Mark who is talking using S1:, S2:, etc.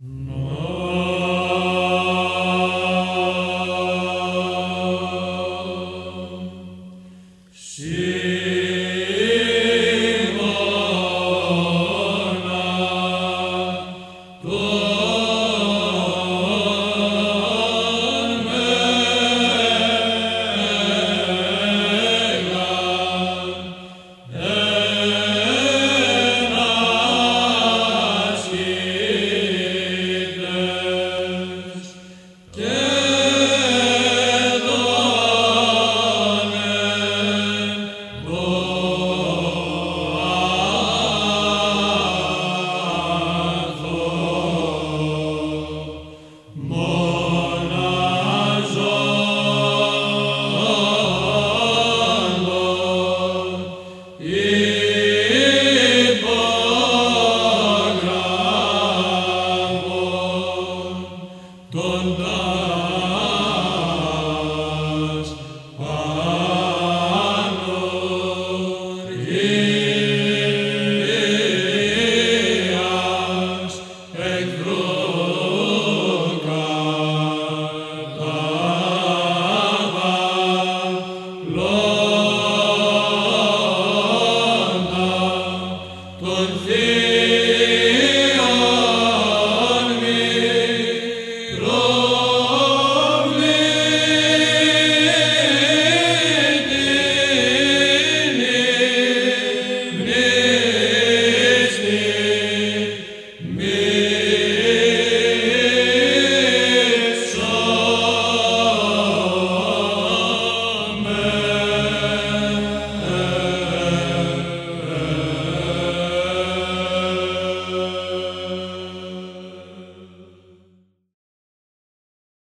S1: Simona, Τοντάς πάνω Amen.